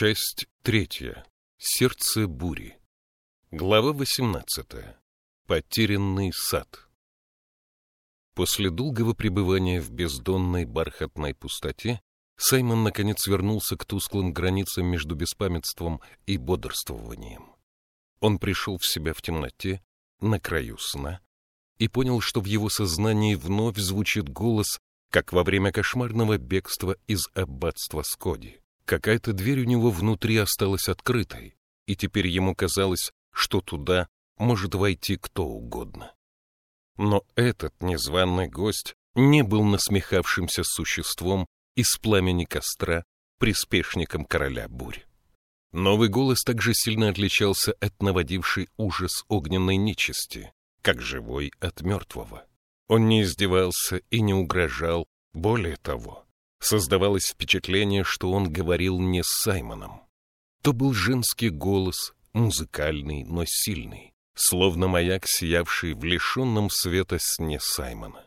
Часть третья. Сердце бури. Глава восемнадцатая. Потерянный сад. После долгого пребывания в бездонной бархатной пустоте Саймон наконец вернулся к тусклым границам между беспамятством и бодрствованием. Он пришел в себя в темноте, на краю сна, и понял, что в его сознании вновь звучит голос, как во время кошмарного бегства из аббатства Скоди. Какая-то дверь у него внутри осталась открытой, и теперь ему казалось, что туда может войти кто угодно. Но этот незваный гость не был насмехавшимся существом из пламени костра, приспешником короля бурь. Новый голос также сильно отличался от наводившей ужас огненной нечисти, как живой от мертвого. Он не издевался и не угрожал, более того, Создавалось впечатление, что он говорил не с Саймоном. То был женский голос, музыкальный, но сильный, словно маяк, сиявший в лишенном света сне Саймона.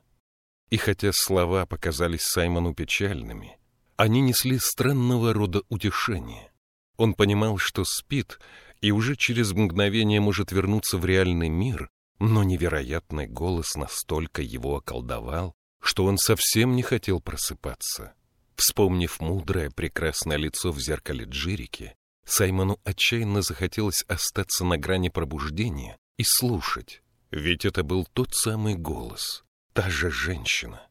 И хотя слова показались Саймону печальными, они несли странного рода утешение. Он понимал, что спит, и уже через мгновение может вернуться в реальный мир, но невероятный голос настолько его околдовал, что он совсем не хотел просыпаться. Вспомнив мудрое, прекрасное лицо в зеркале Джирики, Саймону отчаянно захотелось остаться на грани пробуждения и слушать, ведь это был тот самый голос, та же женщина.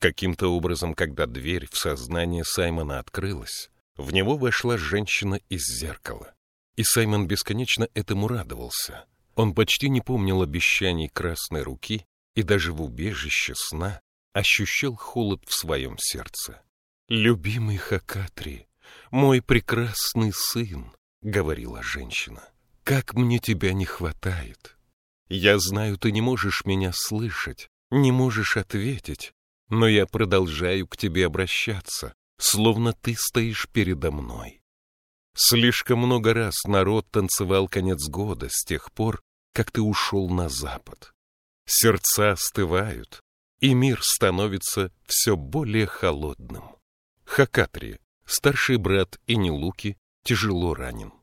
Каким-то образом, когда дверь в сознание Саймона открылась, в него вошла женщина из зеркала. И Саймон бесконечно этому радовался. Он почти не помнил обещаний красной руки и даже в убежище сна ощущал холод в своем сердце. «Любимый Хакатри, мой прекрасный сын», — говорила женщина, — «как мне тебя не хватает. Я знаю, ты не можешь меня слышать, не можешь ответить, но я продолжаю к тебе обращаться, словно ты стоишь передо мной. Слишком много раз народ танцевал конец года с тех пор, как ты ушел на запад. Сердца остывают, и мир становится все более холодным. Хакатри, старший брат Энилуки, тяжело ранен.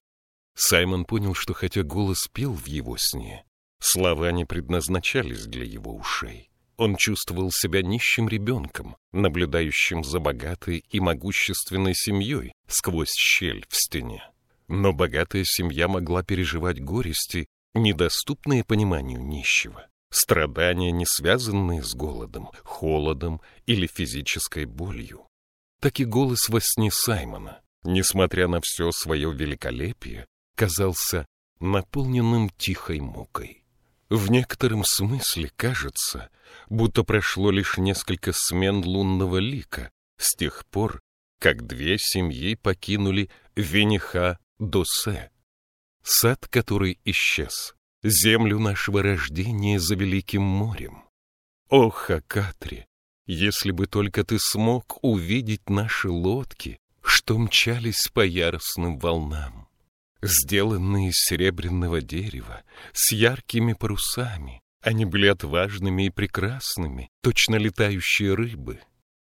Саймон понял, что хотя голос пел в его сне, слова не предназначались для его ушей. Он чувствовал себя нищим ребенком, наблюдающим за богатой и могущественной семьей сквозь щель в стене. Но богатая семья могла переживать горести, недоступные пониманию нищего. Страдания, не связанные с голодом, холодом или физической болью так и голос во сне Саймона, несмотря на все свое великолепие, казался наполненным тихой мукой. В некотором смысле кажется, будто прошло лишь несколько смен лунного лика с тех пор, как две семьи покинули Вениха-Досе, сад, который исчез, землю нашего рождения за Великим морем. Ох, Акатри, если бы только ты смог увидеть наши лодки, что мчались по яростным волнам, сделанные из серебряного дерева, с яркими парусами, они были отважными и прекрасными, точно летающие рыбы.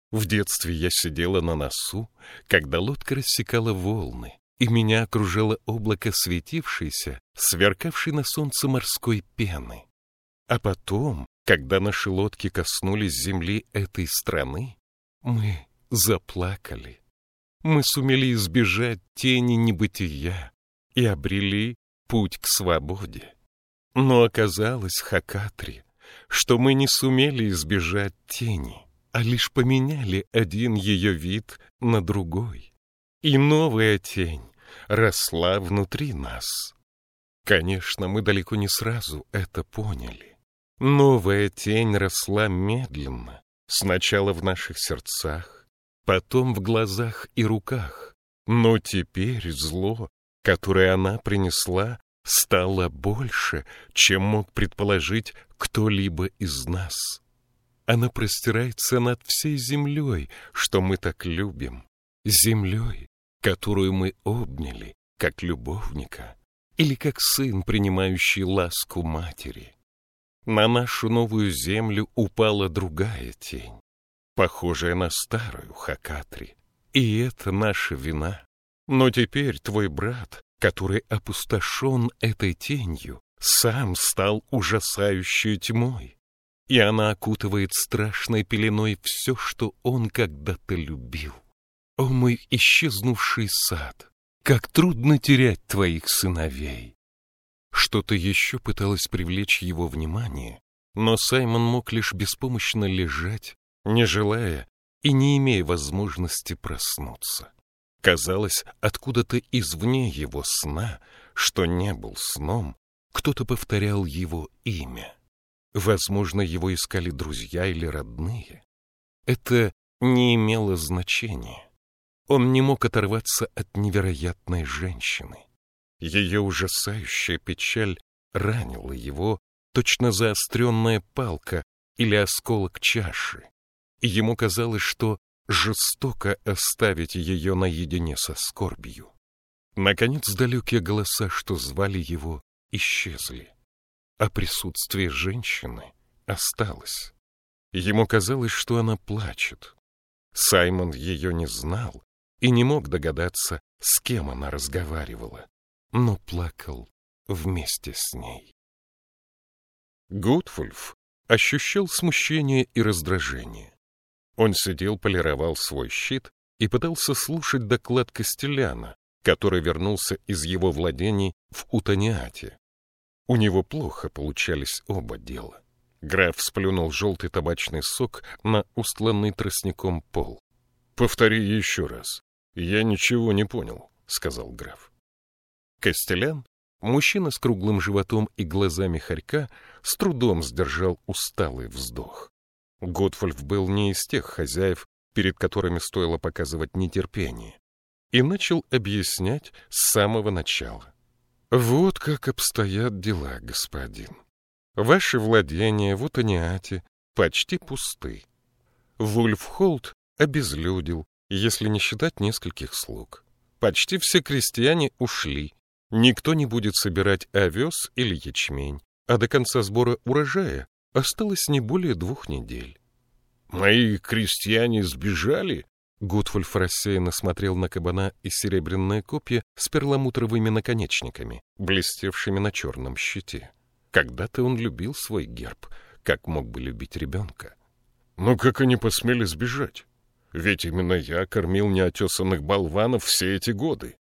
В детстве я сидела на носу, когда лодка рассекала волны, и меня окружало облако светившейся, сверкавшей на солнце морской пены. А потом когда наши лодки коснулись земли этой страны, мы заплакали. Мы сумели избежать тени небытия и обрели путь к свободе. Но оказалось, Хакатри, что мы не сумели избежать тени, а лишь поменяли один ее вид на другой. И новая тень росла внутри нас. Конечно, мы далеко не сразу это поняли. Новая тень росла медленно, сначала в наших сердцах, потом в глазах и руках. Но теперь зло, которое она принесла, стало больше, чем мог предположить кто-либо из нас. Она простирается над всей землей, что мы так любим, землей, которую мы обняли, как любовника, или как сын, принимающий ласку матери. На нашу новую землю упала другая тень, похожая на старую Хакатри. И это наша вина. Но теперь твой брат, который опустошен этой тенью, сам стал ужасающей тьмой, и она окутывает страшной пеленой все, что он когда-то любил. О, мой исчезнувший сад! Как трудно терять твоих сыновей! Что-то еще пыталось привлечь его внимание, но Саймон мог лишь беспомощно лежать, не желая и не имея возможности проснуться. Казалось, откуда-то извне его сна, что не был сном, кто-то повторял его имя. Возможно, его искали друзья или родные. Это не имело значения. Он не мог оторваться от невероятной женщины. Ее ужасающая печаль ранила его, точно заостренная палка или осколок чаши. И ему казалось, что жестоко оставить ее наедине со скорбью. Наконец, далекие голоса, что звали его, исчезли, а присутствие женщины осталось. Ему казалось, что она плачет. Саймон ее не знал и не мог догадаться, с кем она разговаривала, но плакал вместе с ней. Гудфульф ощущал смущение и раздражение. Он сидел, полировал свой щит и пытался слушать доклад Костеляна, который вернулся из его владений в Утаниате. У него плохо получались оба дела. Граф сплюнул желтый табачный сок на устланный тростником пол. — Повтори еще раз. Я ничего не понял, — сказал граф. Костелян, мужчина с круглым животом и глазами хорька, с трудом сдержал усталый вздох. Готфольф был не из тех хозяев, перед которыми стоило показывать нетерпение, и начал объяснять с самого начала. Вот как обстоят дела, господин. Ваши владения в Утаниате почти пусты. Вульфхолд обезлюдил, если не считать нескольких слуг. Почти все крестьяне ушли. Никто не будет собирать овес или ячмень, а до конца сбора урожая осталось не более двух недель. «Мои крестьяне сбежали?» Гудфульф рассеянно смотрел на кабана и серебряное копья с перламутровыми наконечниками, блестевшими на черном щите. Когда-то он любил свой герб, как мог бы любить ребенка. «Но как они посмели сбежать? Ведь именно я кормил неотесанных болванов все эти годы.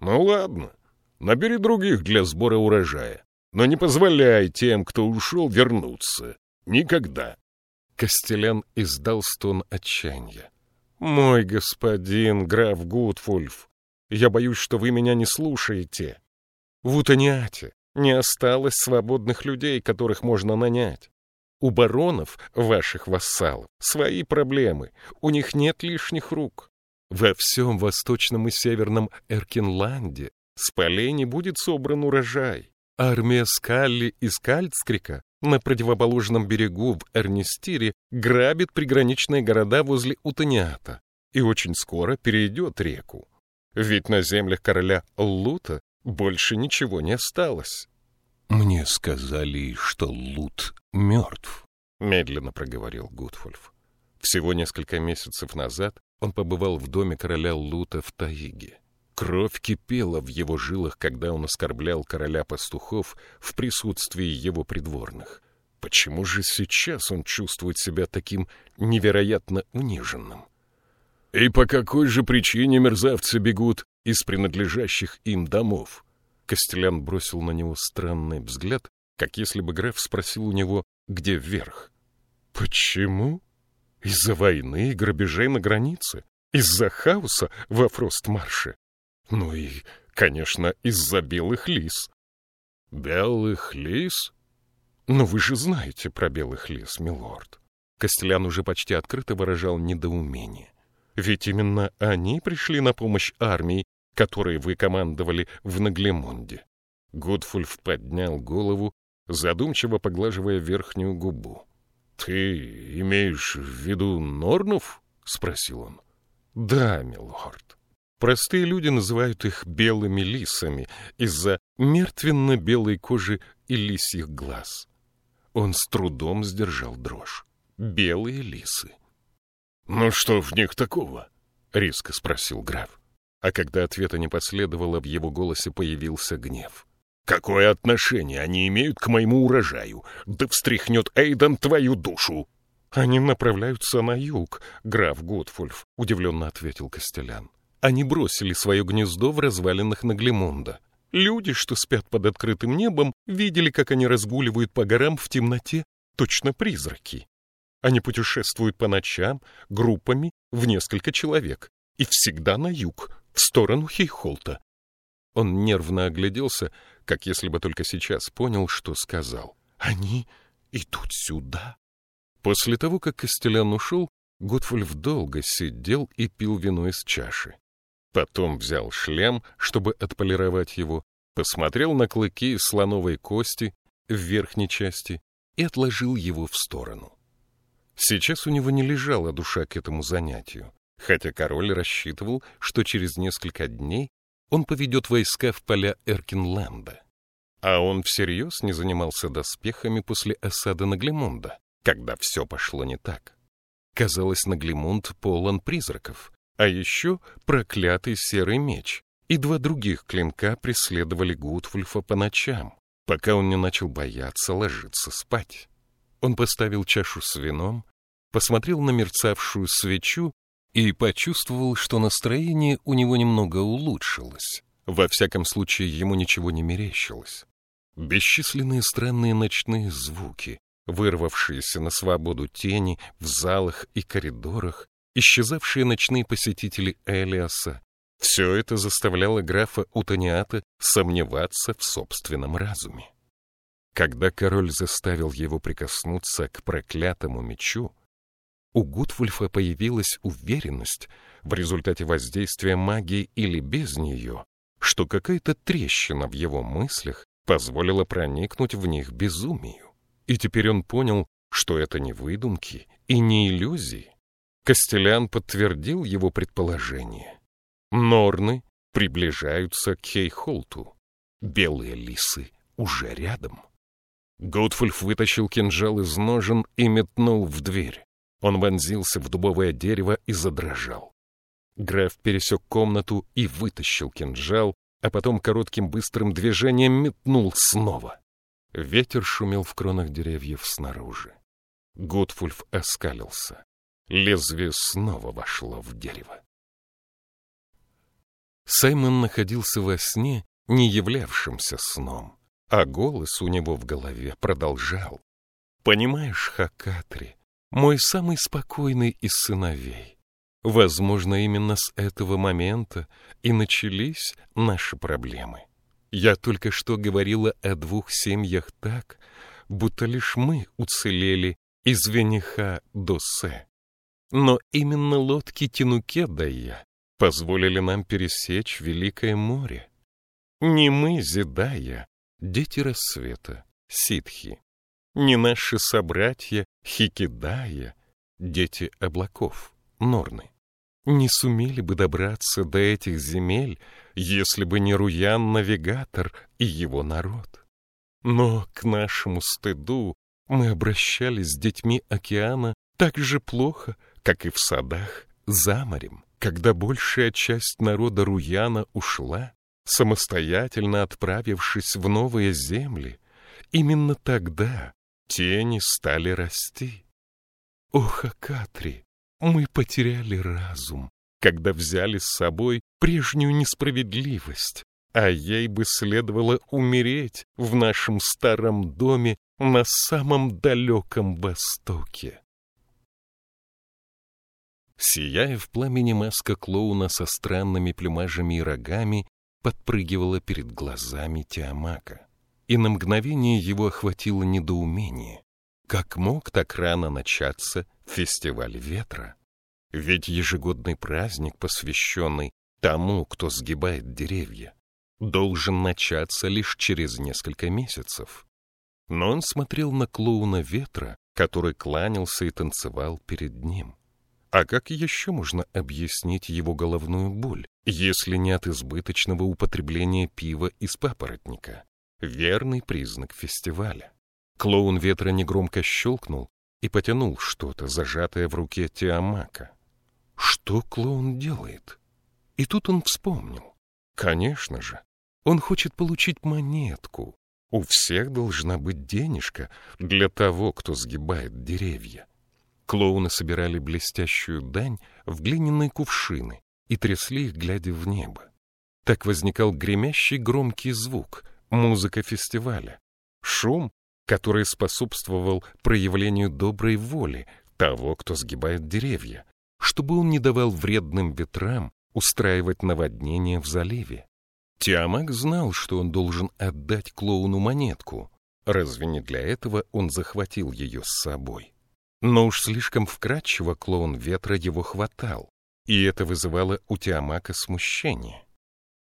Ну ладно, набери других для сбора урожая, но не позволяй тем, кто ушел, вернуться. Никогда». Костелян издал стон отчаяния. «Мой господин, граф Гудфульф, я боюсь, что вы меня не слушаете. В Утониате не осталось свободных людей, которых можно нанять. У баронов, ваших вассалов, свои проблемы, у них нет лишних рук. Во всем восточном и северном Эркинланде с полей не будет собран урожай. Армия Скалли и Скальцкрика на противоположном берегу в Эрнистире грабит приграничные города возле Утаниата и очень скоро перейдет реку. Ведь на землях короля Лута больше ничего не осталось. «Мне сказали, что Лут мертв», — медленно проговорил Гудфульф. Всего несколько месяцев назад он побывал в доме короля Лута в Таиге. Кровь кипела в его жилах, когда он оскорблял короля пастухов в присутствии его придворных. Почему же сейчас он чувствует себя таким невероятно униженным? И по какой же причине мерзавцы бегут из принадлежащих им домов? Костелян бросил на него странный взгляд, как если бы граф спросил у него, где вверх. Почему? Из-за войны и грабежей на границе? Из-за хаоса во Фростмарше? Ну и, конечно, из-за белых лис. Белых лис? Ну вы же знаете про белых лис, милорд. Костелян уже почти открыто выражал недоумение. Ведь именно они пришли на помощь армии, которой вы командовали в Наглемонде. Гудфульф поднял голову, задумчиво поглаживая верхнюю губу. — Ты имеешь в виду Норнов? — спросил он. — Да, милорд. Простые люди называют их белыми лисами из-за мертвенно-белой кожи и лисьих глаз. Он с трудом сдержал дрожь. Белые лисы. — Ну что в них такого? — резко спросил граф. А когда ответа не последовало, в его голосе появился гнев. «Какое отношение они имеют к моему урожаю? Да встряхнет Эйден твою душу!» «Они направляются на юг, граф Готфульф», — удивленно ответил Костелян. «Они бросили свое гнездо в развалинах Наглемунда. Люди, что спят под открытым небом, видели, как они разгуливают по горам в темноте, точно призраки. Они путешествуют по ночам, группами, в несколько человек, и всегда на юг, в сторону Хейхолта. Он нервно огляделся, как если бы только сейчас понял, что сказал. «Они идут сюда?» После того, как Костелян ушел, Готфульф долго сидел и пил вино из чаши. Потом взял шлем, чтобы отполировать его, посмотрел на клыки слоновой кости в верхней части и отложил его в сторону. Сейчас у него не лежала душа к этому занятию, хотя король рассчитывал, что через несколько дней он поведет войска в поля Эркинленда. А он всерьез не занимался доспехами после осады Наглемонда, когда все пошло не так. Казалось, Наглемунд полон призраков, а еще проклятый серый меч, и два других клинка преследовали Гутвульфа по ночам, пока он не начал бояться ложиться спать. Он поставил чашу с вином, посмотрел на мерцавшую свечу и почувствовал, что настроение у него немного улучшилось. Во всяком случае, ему ничего не мерещилось. Бесчисленные странные ночные звуки, вырвавшиеся на свободу тени в залах и коридорах, исчезавшие ночные посетители Элиаса, все это заставляло графа Утониата сомневаться в собственном разуме. Когда король заставил его прикоснуться к проклятому мечу, у Гутвульфа появилась уверенность в результате воздействия магии или без нее, что какая-то трещина в его мыслях позволила проникнуть в них безумию. И теперь он понял, что это не выдумки и не иллюзии. Костелян подтвердил его предположение. Норны приближаются к Хейхолту. Белые лисы уже рядом. Готфульф вытащил кинжал из ножен и метнул в дверь. Он вонзился в дубовое дерево и задрожал. Граф пересек комнату и вытащил кинжал, а потом коротким быстрым движением метнул снова. Ветер шумел в кронах деревьев снаружи. Готфульф оскалился. Лезвие снова вошло в дерево. Саймон находился во сне, не являвшимся сном, а голос у него в голове продолжал. «Понимаешь, Хакатри, мой самый спокойный из сыновей, возможно, именно с этого момента и начались наши проблемы. Я только что говорила о двух семьях так, будто лишь мы уцелели из Вениха до Се. Но именно лодки Тинукедая позволили нам пересечь Великое море. Не мы, Зидая, дети рассвета, ситхи, не наши собратья Хикидая, дети облаков, норны не сумели бы добраться до этих земель, если бы не Руян-навигатор и его народ. Но к нашему стыду мы обращались с детьми океана так же плохо, как и в садах за морем, когда большая часть народа Руяна ушла, самостоятельно отправившись в новые земли. Именно тогда тени стали расти. Ох, Акатри, мы потеряли разум, когда взяли с собой прежнюю несправедливость, а ей бы следовало умереть в нашем старом доме на самом далеком востоке. Сияя в пламени маска клоуна со странными плюмажами и рогами подпрыгивала перед глазами Тиамака. И на мгновение его охватило недоумение. Как мог так рано начаться фестиваль ветра? Ведь ежегодный праздник, посвященный тому, кто сгибает деревья, должен начаться лишь через несколько месяцев. Но он смотрел на клоуна ветра, который кланялся и танцевал перед ним. А как еще можно объяснить его головную боль, если не от избыточного употребления пива из папоротника? Верный признак фестиваля. Клоун ветра негромко щелкнул и потянул что-то, зажатое в руке Тиамака. Что клоун делает? И тут он вспомнил. Конечно же, он хочет получить монетку. У всех должна быть денежка для того, кто сгибает деревья. Клоуны собирали блестящую дань в глиняные кувшины и трясли их, глядя в небо. Так возникал гремящий громкий звук, музыка фестиваля, шум, который способствовал проявлению доброй воли того, кто сгибает деревья, чтобы он не давал вредным ветрам устраивать наводнение в заливе. Тиамак знал, что он должен отдать клоуну монетку. Разве не для этого он захватил ее с собой? Но уж слишком вкрадчиво клоун ветра его хватал, и это вызывало у Тиамака смущение.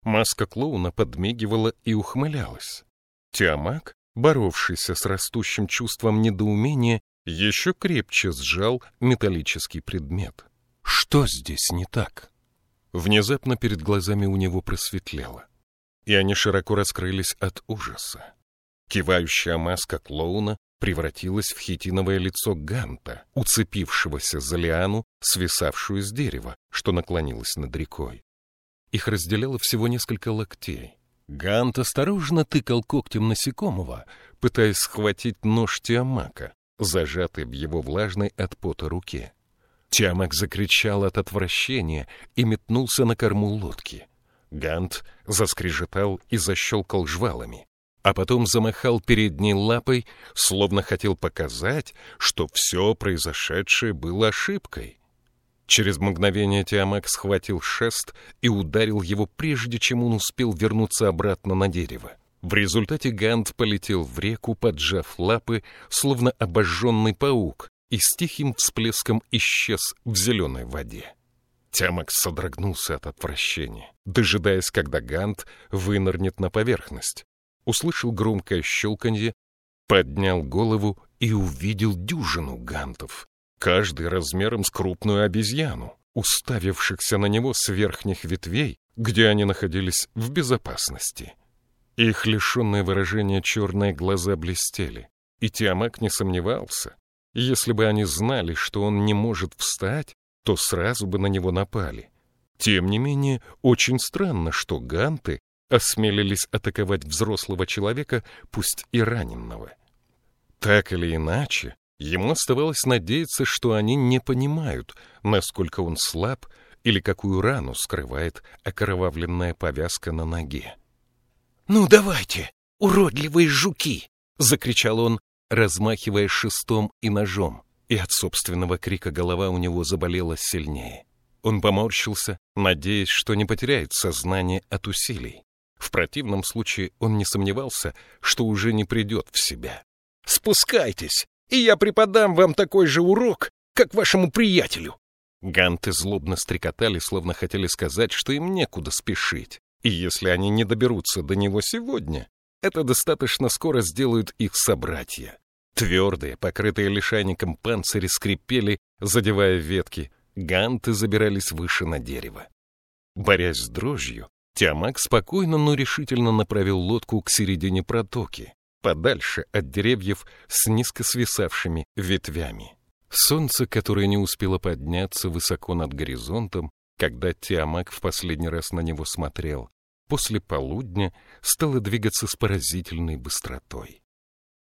Маска клоуна подмигивала и ухмылялась. Тиамак, боровшийся с растущим чувством недоумения, еще крепче сжал металлический предмет. Что здесь не так? Внезапно перед глазами у него просветлело, и они широко раскрылись от ужаса. Кивающая маска клоуна превратилась в хитиновое лицо Ганта, уцепившегося за лиану, свисавшую с дерева, что наклонилось над рекой. Их разделяло всего несколько локтей. Гант осторожно тыкал когтем насекомого, пытаясь схватить нож Тиамака, зажатый в его влажной от пота руке. Тиамак закричал от отвращения и метнулся на корму лодки. Гант заскрежетал и защелкал жвалами а потом замахал передней лапой, словно хотел показать, что все произошедшее было ошибкой. Через мгновение Тиамак схватил шест и ударил его, прежде чем он успел вернуться обратно на дерево. В результате Гант полетел в реку, поджав лапы, словно обожженный паук, и с тихим всплеском исчез в зеленой воде. Тямак содрогнулся от отвращения, дожидаясь, когда Гант вынырнет на поверхность услышал громкое щелканье, поднял голову и увидел дюжину гантов, каждый размером с крупную обезьяну, уставившихся на него с верхних ветвей, где они находились в безопасности. Их лишенные выражения черные глаза блестели, и Тиамак не сомневался. Если бы они знали, что он не может встать, то сразу бы на него напали. Тем не менее, очень странно, что ганты осмелились атаковать взрослого человека, пусть и раненного. Так или иначе, ему оставалось надеяться, что они не понимают, насколько он слаб или какую рану скрывает окровавленная повязка на ноге. «Ну давайте, уродливые жуки!» — закричал он, размахивая шестом и ножом, и от собственного крика голова у него заболела сильнее. Он поморщился, надеясь, что не потеряет сознание от усилий. В противном случае он не сомневался, что уже не придет в себя. «Спускайтесь, и я преподам вам такой же урок, как вашему приятелю!» Ганты злобно стрекотали, словно хотели сказать, что им некуда спешить. И если они не доберутся до него сегодня, это достаточно скоро сделают их собратья. Твердые, покрытые лишайником панцири скрипели, задевая ветки. Ганты забирались выше на дерево. Борясь с дрожью, Тиамак спокойно, но решительно направил лодку к середине протоки, подальше от деревьев с низко свисавшими ветвями. Солнце, которое не успело подняться высоко над горизонтом, когда Тиамак в последний раз на него смотрел, после полудня стало двигаться с поразительной быстротой.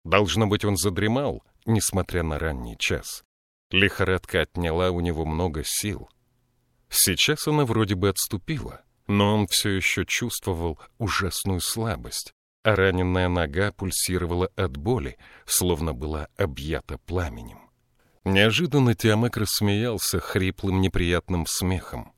Должно быть, он задремал, несмотря на ранний час. Лихорадка отняла у него много сил. Сейчас она вроде бы отступила — но он все еще чувствовал ужасную слабость, а раненная нога пульсировала от боли, словно была объята пламенем. Неожиданно Тиамек рассмеялся хриплым неприятным смехом.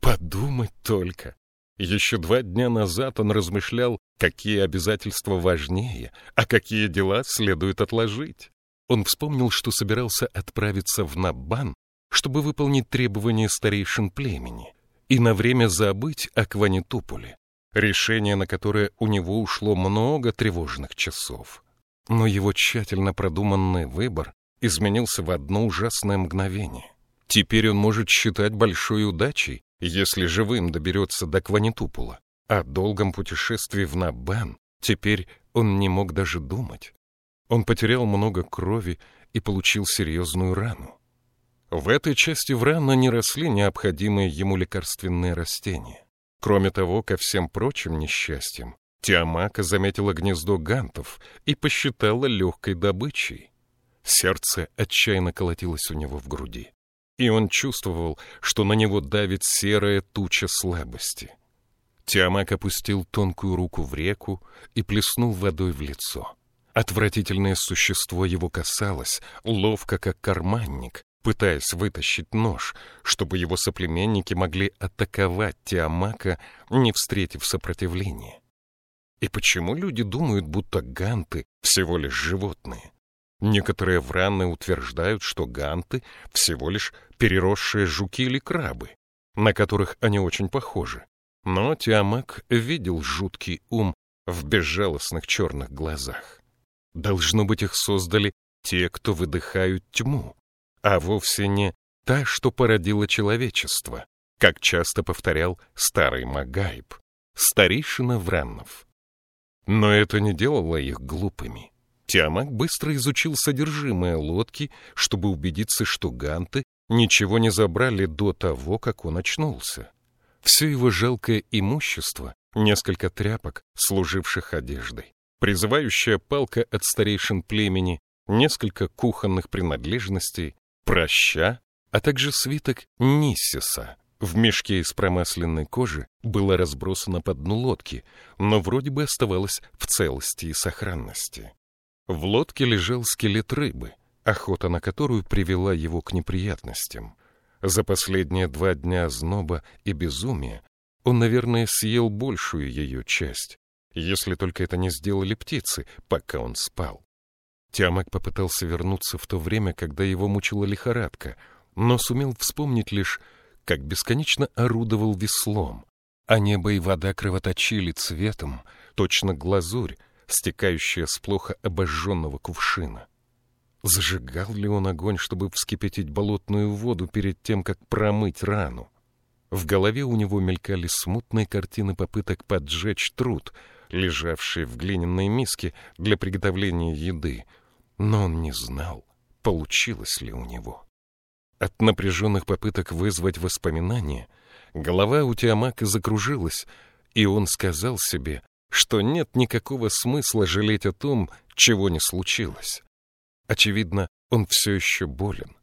Подумать только! Еще два дня назад он размышлял, какие обязательства важнее, а какие дела следует отложить. Он вспомнил, что собирался отправиться в Наббан, чтобы выполнить требования старейшин племени — и на время забыть о Кванитуполе, решение на которое у него ушло много тревожных часов. Но его тщательно продуманный выбор изменился в одно ужасное мгновение. Теперь он может считать большой удачей, если живым доберется до Кванитупола. О долгом путешествии в Набан теперь он не мог даже думать. Он потерял много крови и получил серьезную рану. В этой части Врана не росли необходимые ему лекарственные растения. Кроме того, ко всем прочим несчастьям, Тиамака заметила гнездо гантов и посчитала легкой добычей. Сердце отчаянно колотилось у него в груди, и он чувствовал, что на него давит серая туча слабости. Тиамак опустил тонкую руку в реку и плеснул водой в лицо. Отвратительное существо его касалось, ловко как карманник, пытаясь вытащить нож, чтобы его соплеменники могли атаковать Тиамака, не встретив сопротивления. И почему люди думают, будто ганты всего лишь животные? Некоторые враны утверждают, что ганты всего лишь переросшие жуки или крабы, на которых они очень похожи. Но Тиамак видел жуткий ум в безжалостных черных глазах. Должно быть, их создали те, кто выдыхают тьму, а вовсе не та, что породила человечество, как часто повторял старый Магаиб, старейшина Враннов. Но это не делало их глупыми. Тиамак быстро изучил содержимое лодки, чтобы убедиться, что ганты ничего не забрали до того, как он очнулся. Все его жалкое имущество, несколько тряпок, служивших одеждой, призывающая палка от старейшин племени, несколько кухонных принадлежностей, проща, а также свиток Ниссиса. В мешке из промасленной кожи было разбросано по дну лодки, но вроде бы оставалось в целости и сохранности. В лодке лежал скелет рыбы, охота на которую привела его к неприятностям. За последние два дня зноба и безумия он, наверное, съел большую ее часть, если только это не сделали птицы, пока он спал. Тиамак попытался вернуться в то время, когда его мучила лихорадка, но сумел вспомнить лишь, как бесконечно орудовал веслом, а небо и вода кровоточили цветом, точно глазурь, стекающая с плохо обожженного кувшина. Зажигал ли он огонь, чтобы вскипятить болотную воду перед тем, как промыть рану? В голове у него мелькали смутные картины попыток поджечь труд, лежавший в глиняной миске для приготовления еды, но он не знал, получилось ли у него. От напряженных попыток вызвать воспоминания голова у Тиамака закружилась, и он сказал себе, что нет никакого смысла жалеть о том, чего не случилось. Очевидно, он все еще болен.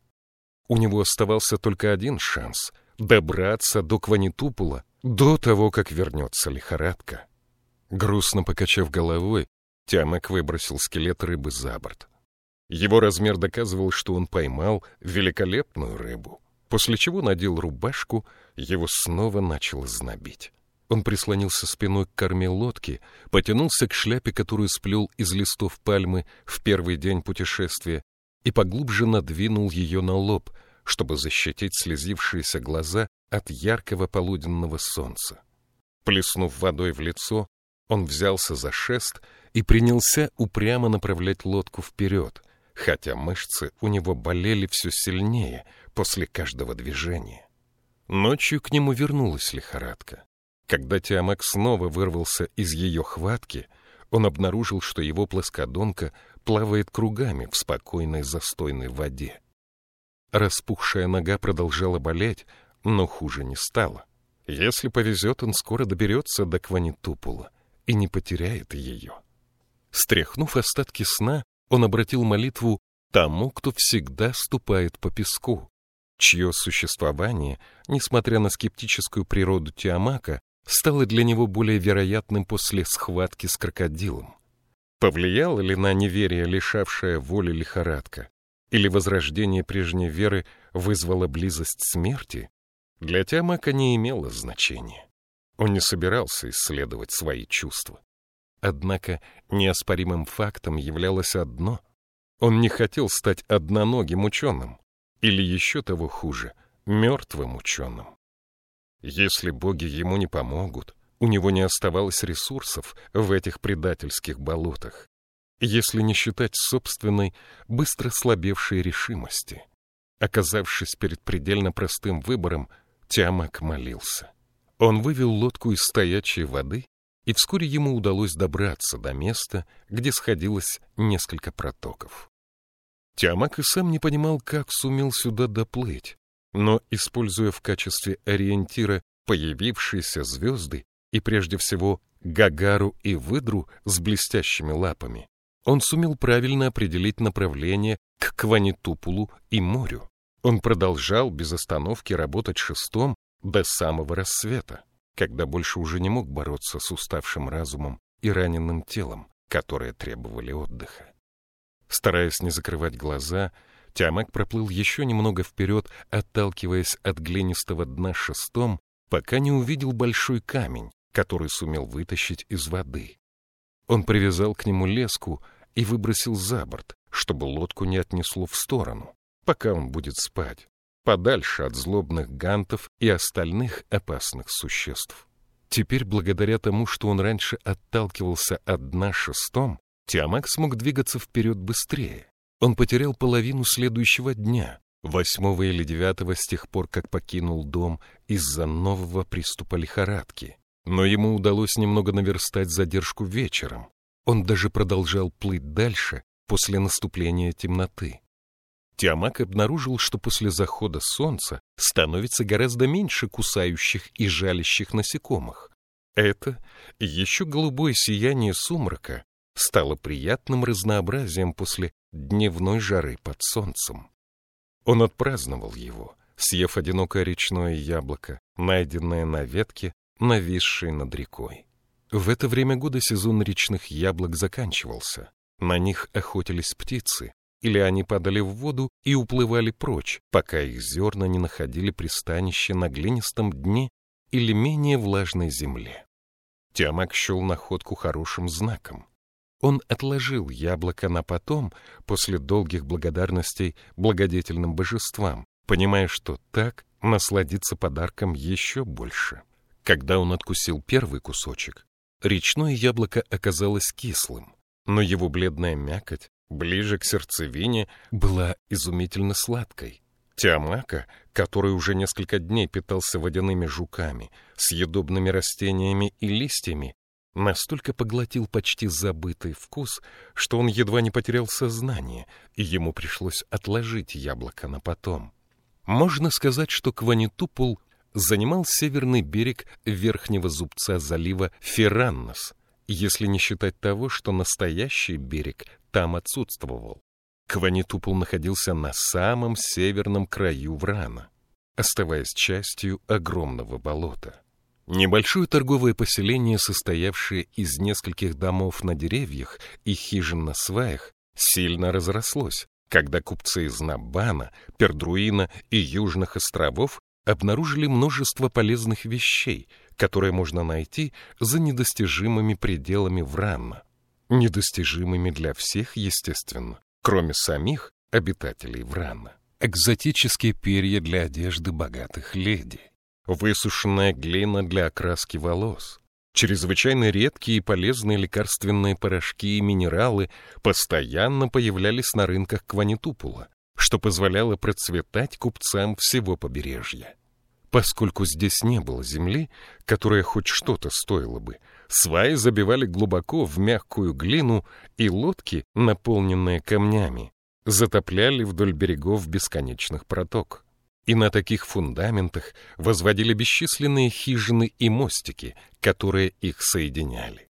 У него оставался только один шанс — добраться до Кванитупула до того, как вернется лихорадка. Грустно покачав головой, Тямек выбросил скелет рыбы за борт. Его размер доказывал, что он поймал великолепную рыбу, после чего надел рубашку, его снова начало знобить. Он прислонился спиной к корме лодки, потянулся к шляпе, которую сплел из листов пальмы в первый день путешествия, и поглубже надвинул ее на лоб, чтобы защитить слезившиеся глаза от яркого полуденного солнца. Плеснув водой в лицо, он взялся за шест и принялся упрямо направлять лодку вперед, хотя мышцы у него болели все сильнее после каждого движения. Ночью к нему вернулась лихорадка. Когда Тиамак снова вырвался из ее хватки, он обнаружил, что его плоскодонка плавает кругами в спокойной застойной воде. Распухшая нога продолжала болеть, но хуже не стало. Если повезет, он скоро доберется до Кванитупула и не потеряет ее. Стряхнув остатки сна, он обратил молитву тому, кто всегда ступает по песку, чье существование, несмотря на скептическую природу Тиамака, стало для него более вероятным после схватки с крокодилом. Повлияла ли на неверие лишавшая воли лихорадка? Или возрождение прежней веры вызвало близость смерти? Для Тиамака не имело значения. Он не собирался исследовать свои чувства. Однако неоспоримым фактом являлось одно. Он не хотел стать одноногим ученым, или еще того хуже, мертвым ученым. Если боги ему не помогут, у него не оставалось ресурсов в этих предательских болотах, если не считать собственной, быстро слабевшей решимости. Оказавшись перед предельно простым выбором, Тиамак молился. Он вывел лодку из стоячей воды и вскоре ему удалось добраться до места, где сходилось несколько протоков. Тиамак и сам не понимал, как сумел сюда доплыть, но, используя в качестве ориентира появившиеся звезды и прежде всего Гагару и выдру с блестящими лапами, он сумел правильно определить направление к Кванитупулу и морю. Он продолжал без остановки работать шестом до самого рассвета, когда больше уже не мог бороться с уставшим разумом и раненым телом, которые требовали отдыха. Стараясь не закрывать глаза, Тиамак проплыл еще немного вперед, отталкиваясь от глинистого дна шестом, пока не увидел большой камень, который сумел вытащить из воды. Он привязал к нему леску и выбросил за борт, чтобы лодку не отнесло в сторону, пока он будет спать, подальше от злобных гантов и остальных опасных существ. Теперь, благодаря тому, что он раньше отталкивался от дна шестом, Тиамак смог двигаться вперед быстрее. Он потерял половину следующего дня, восьмого или девятого с тех пор, как покинул дом из-за нового приступа лихорадки. Но ему удалось немного наверстать задержку вечером. Он даже продолжал плыть дальше после наступления темноты. Тиамак обнаружил, что после захода солнца становится гораздо меньше кусающих и жалящих насекомых. Это еще голубое сияние сумрака стало приятным разнообразием после дневной жары под солнцем. Он отпраздновал его, съев одинокое речное яблоко, найденное на ветке, нависшей над рекой. В это время года сезон речных яблок заканчивался. На них охотились птицы, или они падали в воду и уплывали прочь, пока их зерна не находили пристанище на глинистом дне или менее влажной земле. Тиамак счел находку хорошим знаком. Он отложил яблоко на потом, после долгих благодарностей благодетельным божествам, понимая, что так насладиться подарком еще больше. Когда он откусил первый кусочек, речное яблоко оказалось кислым, но его бледная мякоть, ближе к сердцевине, была изумительно сладкой. Тиамака, который уже несколько дней питался водяными жуками, съедобными растениями и листьями, настолько поглотил почти забытый вкус, что он едва не потерял сознание, и ему пришлось отложить яблоко на потом. Можно сказать, что Кванитупул занимал северный берег верхнего зубца залива Ферраннос, если не считать того, что настоящий берег там отсутствовал. Кванитупул находился на самом северном краю Врана, оставаясь частью огромного болота. Небольшое торговое поселение, состоявшее из нескольких домов на деревьях и хижин на сваях, сильно разрослось, когда купцы из Набана, Пердруина и Южных островов обнаружили множество полезных вещей, которые можно найти за недостижимыми пределами Вранна. Недостижимыми для всех, естественно, кроме самих обитателей Вранна. Экзотические перья для одежды богатых леди, высушенная глина для окраски волос, чрезвычайно редкие и полезные лекарственные порошки и минералы постоянно появлялись на рынках Кванитупула, что позволяло процветать купцам всего побережья. Поскольку здесь не было земли, которая хоть что-то стоила бы, сваи забивали глубоко в мягкую глину, и лодки, наполненные камнями, затопляли вдоль берегов бесконечных проток и на таких фундаментах возводили бесчисленные хижины и мостики, которые их соединяли.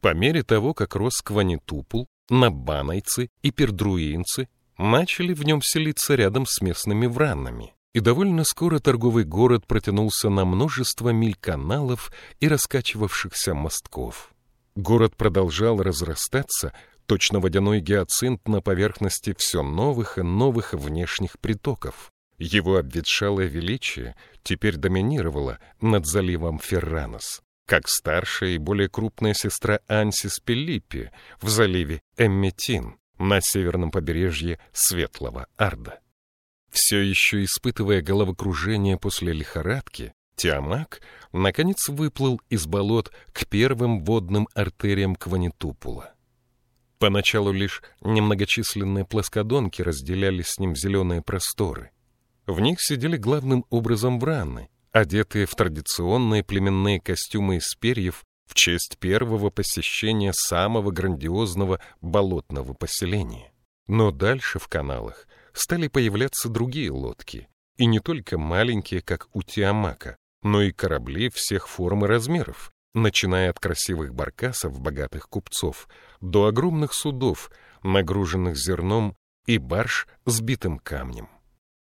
По мере того, как рос Кванитупул, набанайцы и пердруинцы начали в нем селиться рядом с местными враннами, и довольно скоро торговый город протянулся на множество миль каналов и раскачивавшихся мостков. Город продолжал разрастаться, точно водяной гиацинт на поверхности все новых и новых внешних притоков. Его обветшалое величие теперь доминировало над заливом Ферранос, как старшая и более крупная сестра Ансис Пелиппи в заливе Эмметин на северном побережье Светлого Арда. Все еще испытывая головокружение после лихорадки, Тиамак наконец выплыл из болот к первым водным артериям Кванитупула. Поначалу лишь немногочисленные плоскодонки разделяли с ним зеленые просторы. В них сидели главным образом враны, одетые в традиционные племенные костюмы из перьев в честь первого посещения самого грандиозного болотного поселения. Но дальше в каналах стали появляться другие лодки, и не только маленькие, как у Тиамака, но и корабли всех форм и размеров, начиная от красивых баркасов богатых купцов до огромных судов, нагруженных зерном и барж с битым камнем.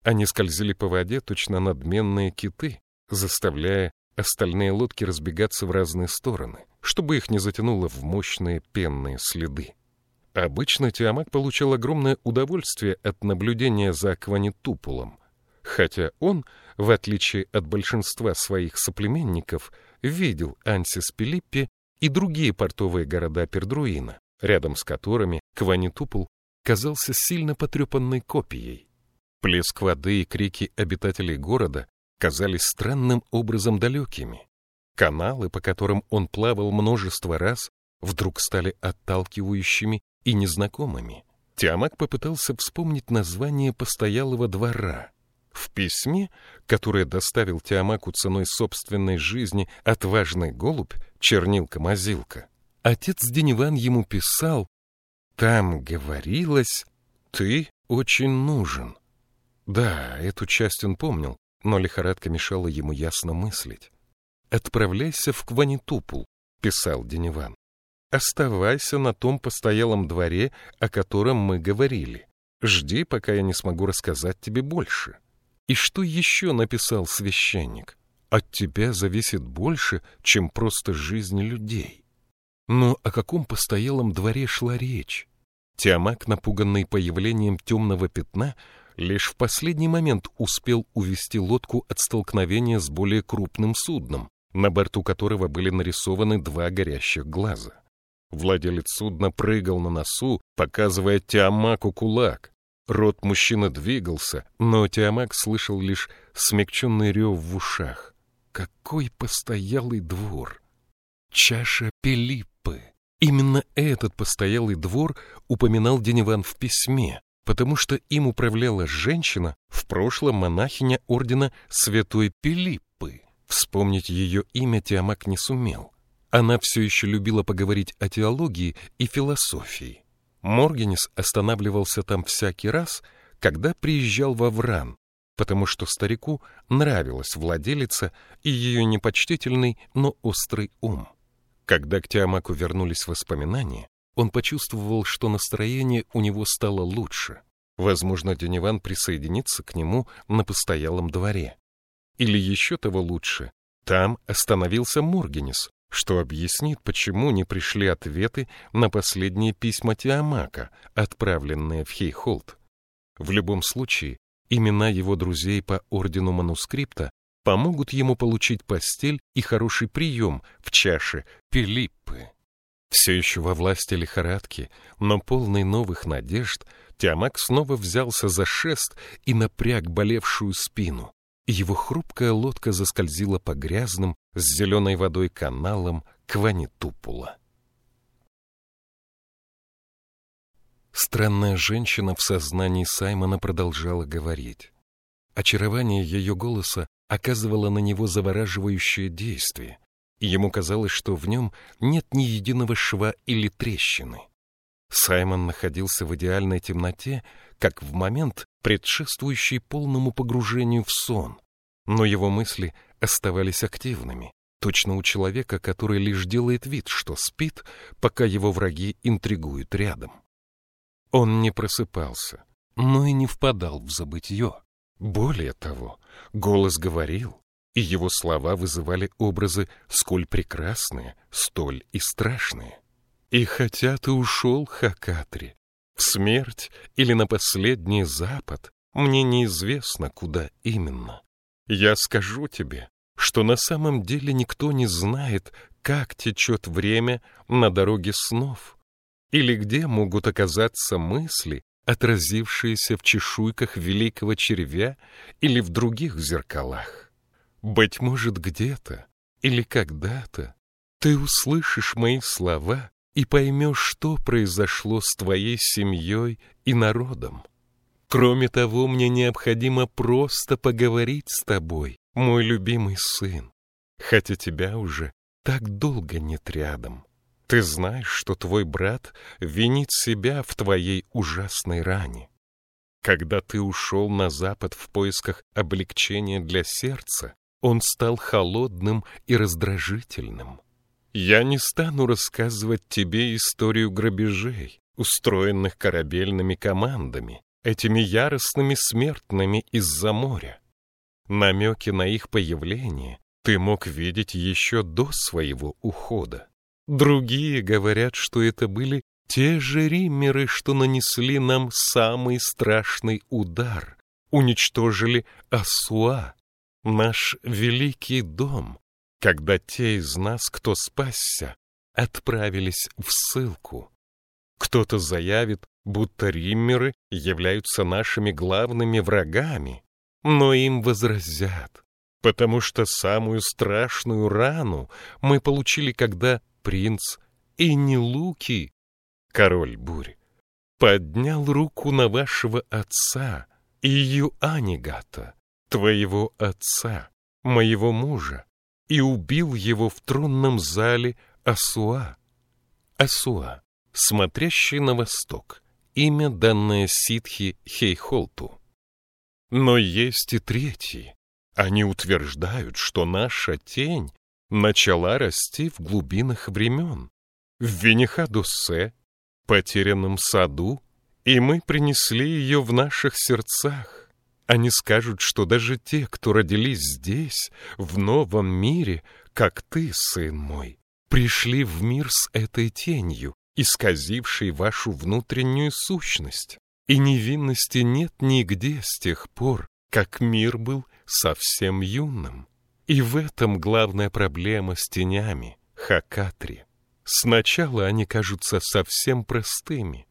Они скользили по воде точно надменные киты, заставляя остальные лодки разбегаться в разные стороны, чтобы их не затянуло в мощные пенные следы. Обычно Тиамак получал огромное удовольствие от наблюдения за Акванитупулом, хотя он, в отличие от большинства своих соплеменников, видел Ансис Пилиппи и другие портовые города Пердруина, рядом с которыми Кванитупул казался сильно потрепанной копией. Плеск воды и крики обитателей города казались странным образом далекими. Каналы, по которым он плавал множество раз, вдруг стали отталкивающими и незнакомыми. Тиамак попытался вспомнить название постоялого двора. В письме, которое доставил Тиамаку ценой собственной жизни отважный голубь, чернилка-мазилка, отец Дениван ему писал, «Там говорилось, ты очень нужен». Да, эту часть он помнил, но лихорадка мешала ему ясно мыслить. «Отправляйся в Кванитупул», — писал Дениван. Оставайся на том постоялом дворе, о котором мы говорили. Жди, пока я не смогу рассказать тебе больше. И что еще написал священник? От тебя зависит больше, чем просто жизнь людей. Но о каком постоялом дворе шла речь? Тиамак, напуганный появлением темного пятна, лишь в последний момент успел увести лодку от столкновения с более крупным судном, на борту которого были нарисованы два горящих глаза. Владелец судна прыгал на носу, показывая Тиамаку кулак. Рот мужчины двигался, но Тиамак слышал лишь смягченный рев в ушах. Какой постоялый двор! Чаша Пилиппы. Именно этот постоялый двор упоминал Дениван в письме, потому что им управляла женщина, в прошлом монахиня ордена Святой Пилиппы. Вспомнить ее имя Тиамак не сумел. Она все еще любила поговорить о теологии и философии. Моргенис останавливался там всякий раз, когда приезжал во Вран, потому что старику нравилась владелица и ее непочтительный, но острый ум. Когда к Тиамаку вернулись воспоминания, он почувствовал, что настроение у него стало лучше. Возможно, Дениван присоединится к нему на постоялом дворе. Или еще того лучше, там остановился Моргенис, что объяснит, почему не пришли ответы на последние письма Тиамака, отправленные в Хейхолд. В любом случае, имена его друзей по ордену манускрипта помогут ему получить постель и хороший прием в чаше Пилиппы. Все еще во власти лихорадки, но полный новых надежд, Тиамак снова взялся за шест и напряг болевшую спину его хрупкая лодка заскользила по грязным с зеленой водой каналам Кванитупула. Странная женщина в сознании Саймона продолжала говорить. Очарование ее голоса оказывало на него завораживающее действие, и ему казалось, что в нем нет ни единого шва или трещины. Саймон находился в идеальной темноте, как в момент, предшествующий полному погружению в сон, но его мысли оставались активными, точно у человека, который лишь делает вид, что спит, пока его враги интригуют рядом. Он не просыпался, но и не впадал в забытье. Более того, голос говорил, и его слова вызывали образы сколь прекрасные, столь и страшные. И хотя ты ушел, Хакатри, в смерть или на последний запад, мне неизвестно, куда именно. Я скажу тебе, что на самом деле никто не знает, как течет время на дороге снов, или где могут оказаться мысли, отразившиеся в чешуйках великого червя или в других зеркалах. Быть может, где-то или когда-то ты услышишь мои слова и поймешь, что произошло с твоей семьей и народом. Кроме того, мне необходимо просто поговорить с тобой, мой любимый сын, хотя тебя уже так долго нет рядом. Ты знаешь, что твой брат винит себя в твоей ужасной ране. Когда ты ушел на запад в поисках облегчения для сердца, он стал холодным и раздражительным. Я не стану рассказывать тебе историю грабежей, устроенных корабельными командами, этими яростными смертными из-за моря. Намеки на их появление ты мог видеть еще до своего ухода. Другие говорят, что это были те же риммеры, что нанесли нам самый страшный удар, уничтожили Асуа, наш великий дом, когда те из нас, кто спасся, отправились в ссылку. Кто-то заявит, будто риммеры являются нашими главными врагами, но им возразят, потому что самую страшную рану мы получили, когда принц Инилуки, король бурь, поднял руку на вашего отца, Июанигата, твоего отца, моего мужа, и убил его в тронном зале Асуа. Асуа, смотрящий на восток, имя, данное ситхи Хейхолту. Но есть и третий. Они утверждают, что наша тень начала расти в глубинах времен, в Венихадусе, потерянном саду, и мы принесли ее в наших сердцах. Они скажут, что даже те, кто родились здесь, в новом мире, как ты, сын мой, пришли в мир с этой тенью, исказившей вашу внутреннюю сущность. И невинности нет нигде с тех пор, как мир был совсем юным. И в этом главная проблема с тенями, Хакатри. Сначала они кажутся совсем простыми.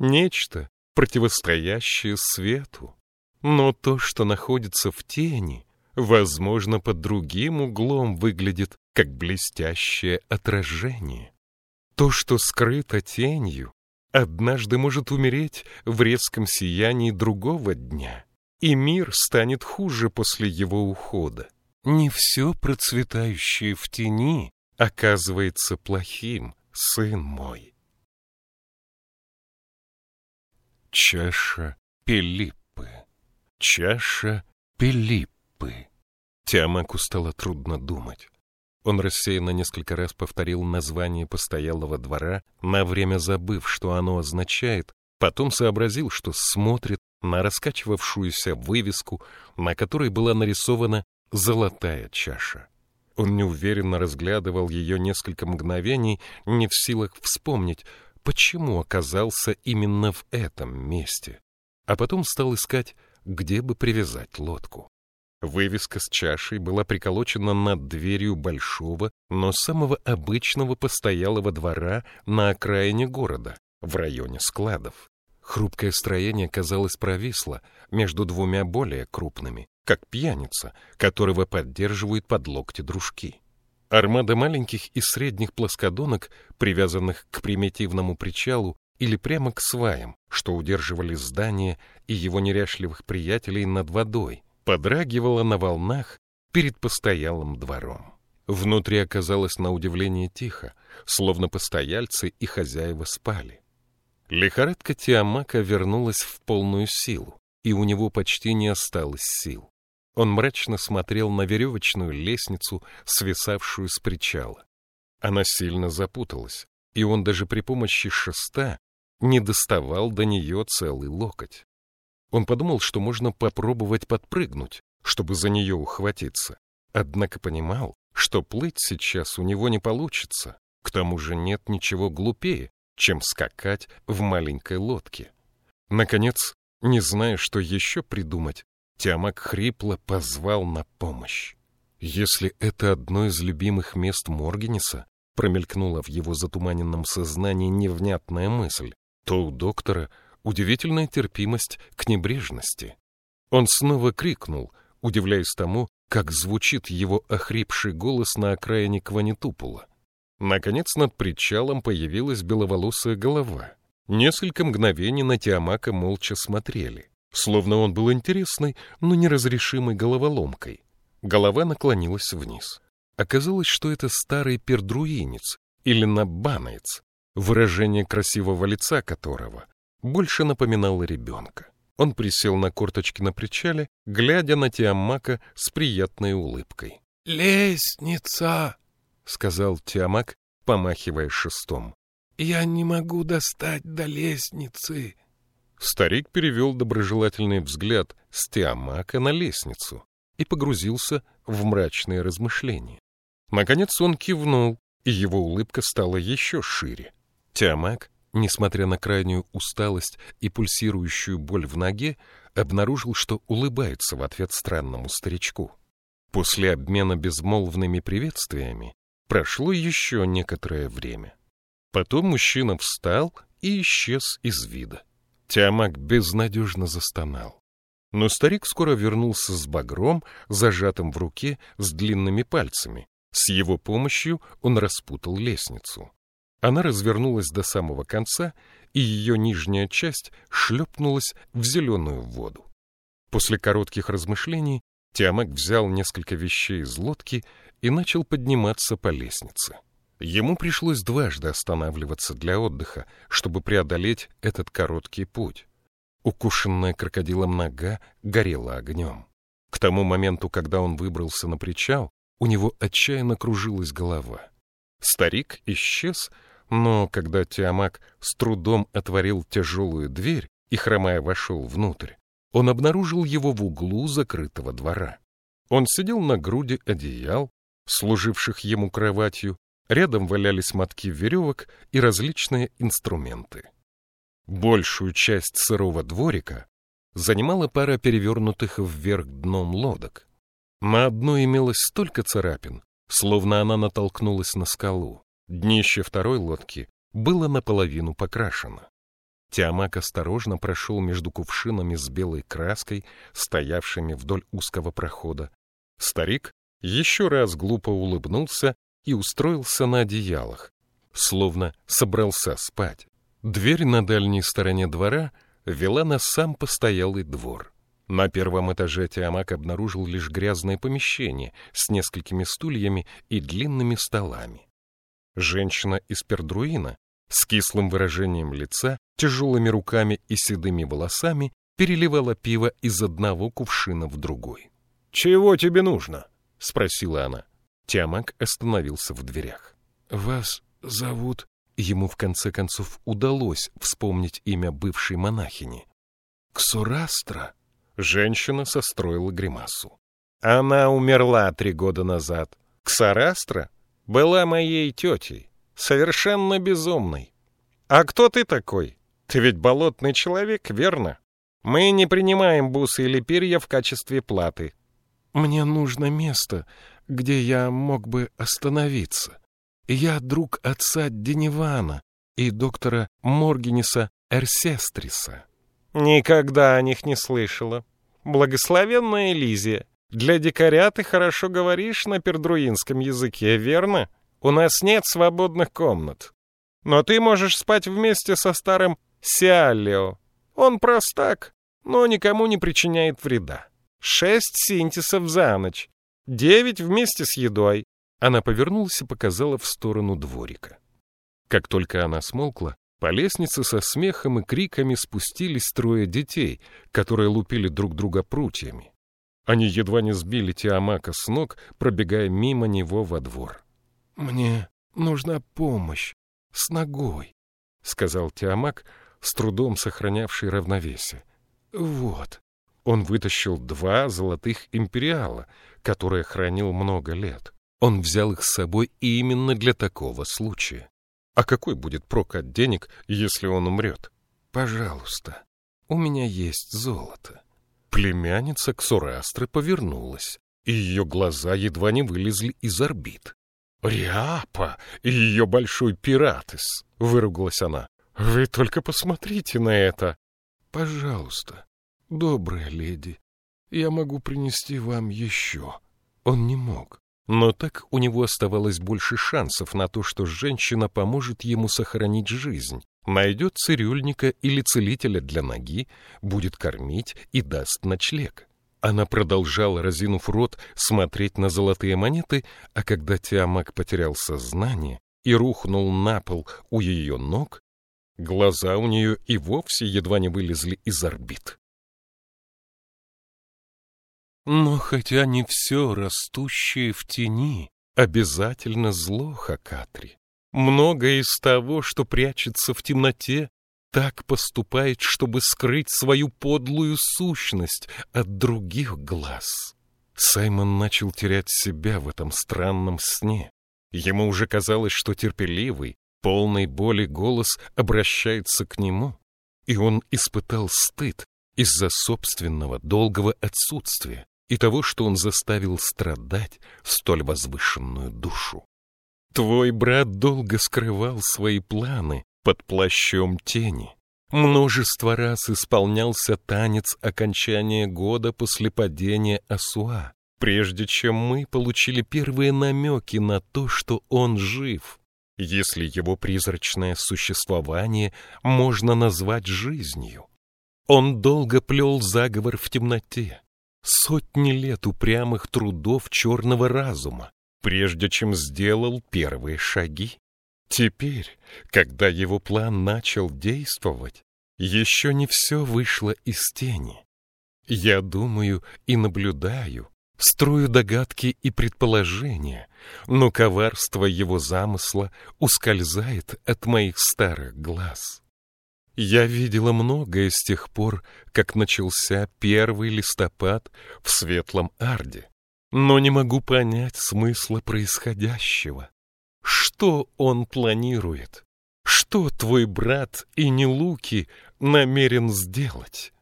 Нечто, противостоящее свету. Но то, что находится в тени, возможно, под другим углом выглядит как блестящее отражение. То, что скрыто тенью, однажды может умереть в резком сиянии другого дня, и мир станет хуже после его ухода. Не все процветающее в тени оказывается плохим, сын мой. Чаша Пелип Чаша Пелиппы. Тиамаку стало трудно думать. Он рассеянно несколько раз повторил название постоялого двора, на время забыв, что оно означает, потом сообразил, что смотрит на раскачивавшуюся вывеску, на которой была нарисована золотая чаша. Он неуверенно разглядывал ее несколько мгновений, не в силах вспомнить, почему оказался именно в этом месте. А потом стал искать где бы привязать лодку. Вывеска с чашей была приколочена над дверью большого, но самого обычного постоялого двора на окраине города, в районе складов. Хрупкое строение, казалось, провисло между двумя более крупными, как пьяница, которого поддерживают под локти дружки. Армада маленьких и средних плоскодонок, привязанных к примитивному причалу, или прямо к сваям, что удерживали здание и его неряшливых приятелей над водой, подрагивала на волнах перед постоялым двором. Внутри оказалось на удивление тихо, словно постояльцы и хозяева спали. Лихорадка Тиамака вернулась в полную силу, и у него почти не осталось сил. Он мрачно смотрел на веревочную лестницу, свисавшую с причала. Она сильно запуталась, и он даже при помощи шеста не доставал до нее целый локоть. Он подумал, что можно попробовать подпрыгнуть, чтобы за нее ухватиться. Однако понимал, что плыть сейчас у него не получится. К тому же нет ничего глупее, чем скакать в маленькой лодке. Наконец, не зная, что еще придумать, Тиамак хрипло позвал на помощь. Если это одно из любимых мест Моргенеса, промелькнула в его затуманенном сознании невнятная мысль, то у доктора удивительная терпимость к небрежности. Он снова крикнул, удивляясь тому, как звучит его охрипший голос на окраине Кванитупула. Наконец над причалом появилась беловолосая голова. Несколько мгновений на Тиамака молча смотрели, словно он был интересной, но неразрешимой головоломкой. Голова наклонилась вниз. Оказалось, что это старый пердруинец или набанец, выражение красивого лица которого больше напоминало ребенка. Он присел на корточки на причале, глядя на Тиамака с приятной улыбкой. «Лестница!» — сказал Тиамак, помахивая шестом. «Я не могу достать до лестницы». Старик перевел доброжелательный взгляд с Тиамака на лестницу и погрузился в мрачные размышления. Наконец он кивнул, и его улыбка стала еще шире. Тиамак, несмотря на крайнюю усталость и пульсирующую боль в ноге, обнаружил, что улыбается в ответ странному старичку. После обмена безмолвными приветствиями прошло еще некоторое время. Потом мужчина встал и исчез из вида. Тиамак безнадежно застонал. Но старик скоро вернулся с багром, зажатым в руке с длинными пальцами. С его помощью он распутал лестницу. Она развернулась до самого конца, и ее нижняя часть шлепнулась в зеленую воду. После коротких размышлений Тиамак взял несколько вещей из лодки и начал подниматься по лестнице. Ему пришлось дважды останавливаться для отдыха, чтобы преодолеть этот короткий путь. Укушенная крокодилом нога горела огнем. К тому моменту, когда он выбрался на причал, у него отчаянно кружилась голова. Старик исчез, но когда Тиамак с трудом отворил тяжелую дверь и, хромая, вошел внутрь, он обнаружил его в углу закрытого двора. Он сидел на груди одеял, служивших ему кроватью, рядом валялись мотки веревок и различные инструменты. Большую часть сырого дворика занимала пара перевернутых вверх дном лодок. На одной имелось столько царапин, словно она натолкнулась на скалу. Днище второй лодки было наполовину покрашено. Тиамак осторожно прошел между кувшинами с белой краской, стоявшими вдоль узкого прохода. Старик еще раз глупо улыбнулся и устроился на одеялах, словно собрался спать. Дверь на дальней стороне двора вела на сам постоялый двор. На первом этаже Тиамак обнаружил лишь грязное помещение с несколькими стульями и длинными столами. Женщина из Пердруина с кислым выражением лица, тяжелыми руками и седыми волосами переливала пиво из одного кувшина в другой. «Чего тебе нужно?» — спросила она. Тиамак остановился в дверях. «Вас зовут...» Ему в конце концов удалось вспомнить имя бывшей монахини. «Ксурастра?» Женщина состроила гримасу. «Она умерла три года назад. Ксарастра была моей тетей, совершенно безумной. А кто ты такой? Ты ведь болотный человек, верно? Мы не принимаем бусы или перья в качестве платы». «Мне нужно место, где я мог бы остановиться. Я друг отца Денивана и доктора Моргениса Эрсестриса. Никогда о них не слышала. Благословенная Лизия, для дикаря ты хорошо говоришь на пердруинском языке, верно? У нас нет свободных комнат. Но ты можешь спать вместе со старым Сиаллио. Он простак, но никому не причиняет вреда. Шесть синтисов за ночь. Девять вместе с едой. Она повернулась и показала в сторону дворика. Как только она смолкла, по лестнице со смехом и криками спустились трое детей, которые лупили друг друга прутьями. Они едва не сбили Тиамака с ног, пробегая мимо него во двор. «Мне нужна помощь с ногой», — сказал Тиамак, с трудом сохранявший равновесие. «Вот». Он вытащил два золотых империала, которые хранил много лет. Он взял их с собой именно для такого случая. А какой будет прок от денег, если он умрет? Пожалуйста, у меня есть золото. Племянница Ксурастры повернулась, и ее глаза едва не вылезли из орбит. «Риапа и ее большой пиратес!» — выругалась она. «Вы только посмотрите на это!» «Пожалуйста, добрая леди, я могу принести вам еще». Он не мог. Но так у него оставалось больше шансов на то, что женщина поможет ему сохранить жизнь, найдет цирюльника или целителя для ноги, будет кормить и даст ночлег. Она продолжала, разинув рот, смотреть на золотые монеты, а когда Тиамак потерял сознание и рухнул на пол у ее ног, глаза у нее и вовсе едва не вылезли из орбит. Но хотя не все растущее в тени обязательно зло, Хакатри. Многое из того, что прячется в темноте, так поступает, чтобы скрыть свою подлую сущность от других глаз. Саймон начал терять себя в этом странном сне. Ему уже казалось, что терпеливый, полный боли голос обращается к нему, и он испытал стыд из-за собственного долгого отсутствия и того, что он заставил страдать столь возвышенную душу. Твой брат долго скрывал свои планы под плащом тени. Множество раз исполнялся танец окончания года после падения Асуа, прежде чем мы получили первые намеки на то, что он жив, если его призрачное существование можно назвать жизнью. Он долго плел заговор в темноте, сотни лет упрямых трудов черного разума, прежде чем сделал первые шаги. Теперь, когда его план начал действовать, еще не все вышло из тени. Я думаю и наблюдаю, строю догадки и предположения, но коварство его замысла ускользает от моих старых глаз. Я видела многое с тех пор, как начался первый листопад в Светлом Арде, но не могу понять смысла происходящего. Что он планирует? Что твой брат и Нелуки намерен сделать?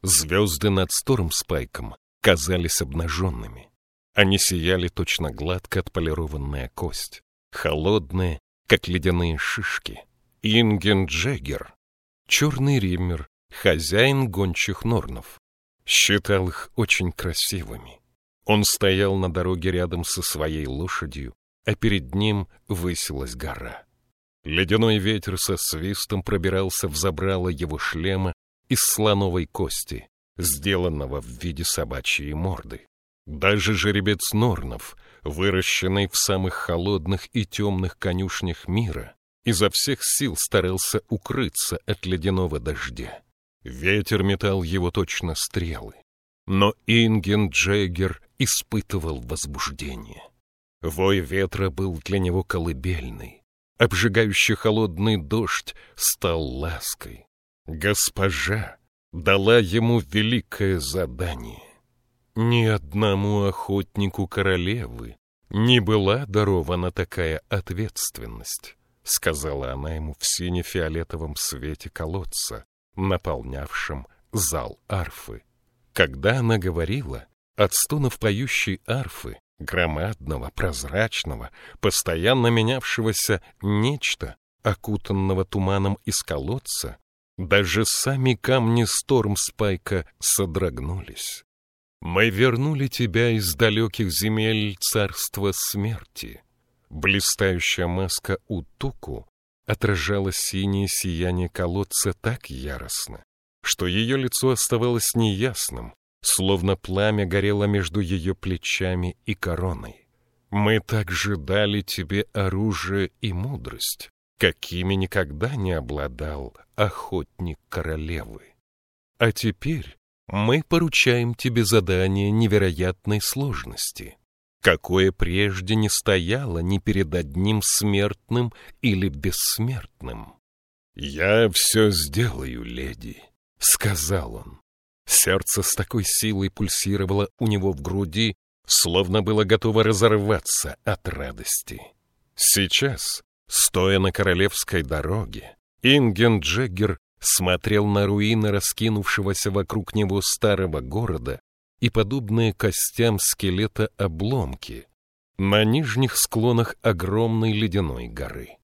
Звезды над Стормспайком казались обнаженными. Они сияли точно гладко отполированная кость, холодные, как ледяные шишки. Инген Джеггер, черный риммер, хозяин гончих норнов, считал их очень красивыми. Он стоял на дороге рядом со своей лошадью, а перед ним высилась гора. Ледяной ветер со свистом пробирался в забрало его шлема из слоновой кости, сделанного в виде собачьей морды. Даже жеребец Норнов, выращенный в самых холодных и темных конюшнях мира, изо всех сил старался укрыться от ледяного дождя. Ветер метал его точно стрелы. Но Инген Джеггер испытывал возбуждение. Вой ветра был для него колыбельный. Обжигающий холодный дождь стал лаской. Госпожа дала ему великое задание. Ни одному охотнику королевы не была дарована такая ответственность, сказала она ему в сине-фиолетовом свете колодца, наполнявшем зал арфы. Когда она говорила, от стонов поющей арфы, громадного, прозрачного, постоянно менявшегося нечто, окутанного туманом из колодца, даже сами камни Стормспайка содрогнулись. Мы вернули тебя из далеких земель царства смерти. Блистающая маска Утуку отражала синее сияние колодца так яростно, что ее лицо оставалось неясным, словно пламя горело между ее плечами и короной. Мы также дали тебе оружие и мудрость, какими никогда не обладал охотник королевы. А теперь мы поручаем тебе задание невероятной сложности, какое прежде не стояло ни перед одним смертным или бессмертным. «Я все сделаю, леди», — сказал он. Сердце с такой силой пульсировало у него в груди, словно было готово разорваться от радости. Сейчас Стоя на королевской дороге, Инген Джеггер смотрел на руины раскинувшегося вокруг него старого города и подобные костям скелета обломки на нижних склонах огромной ледяной горы.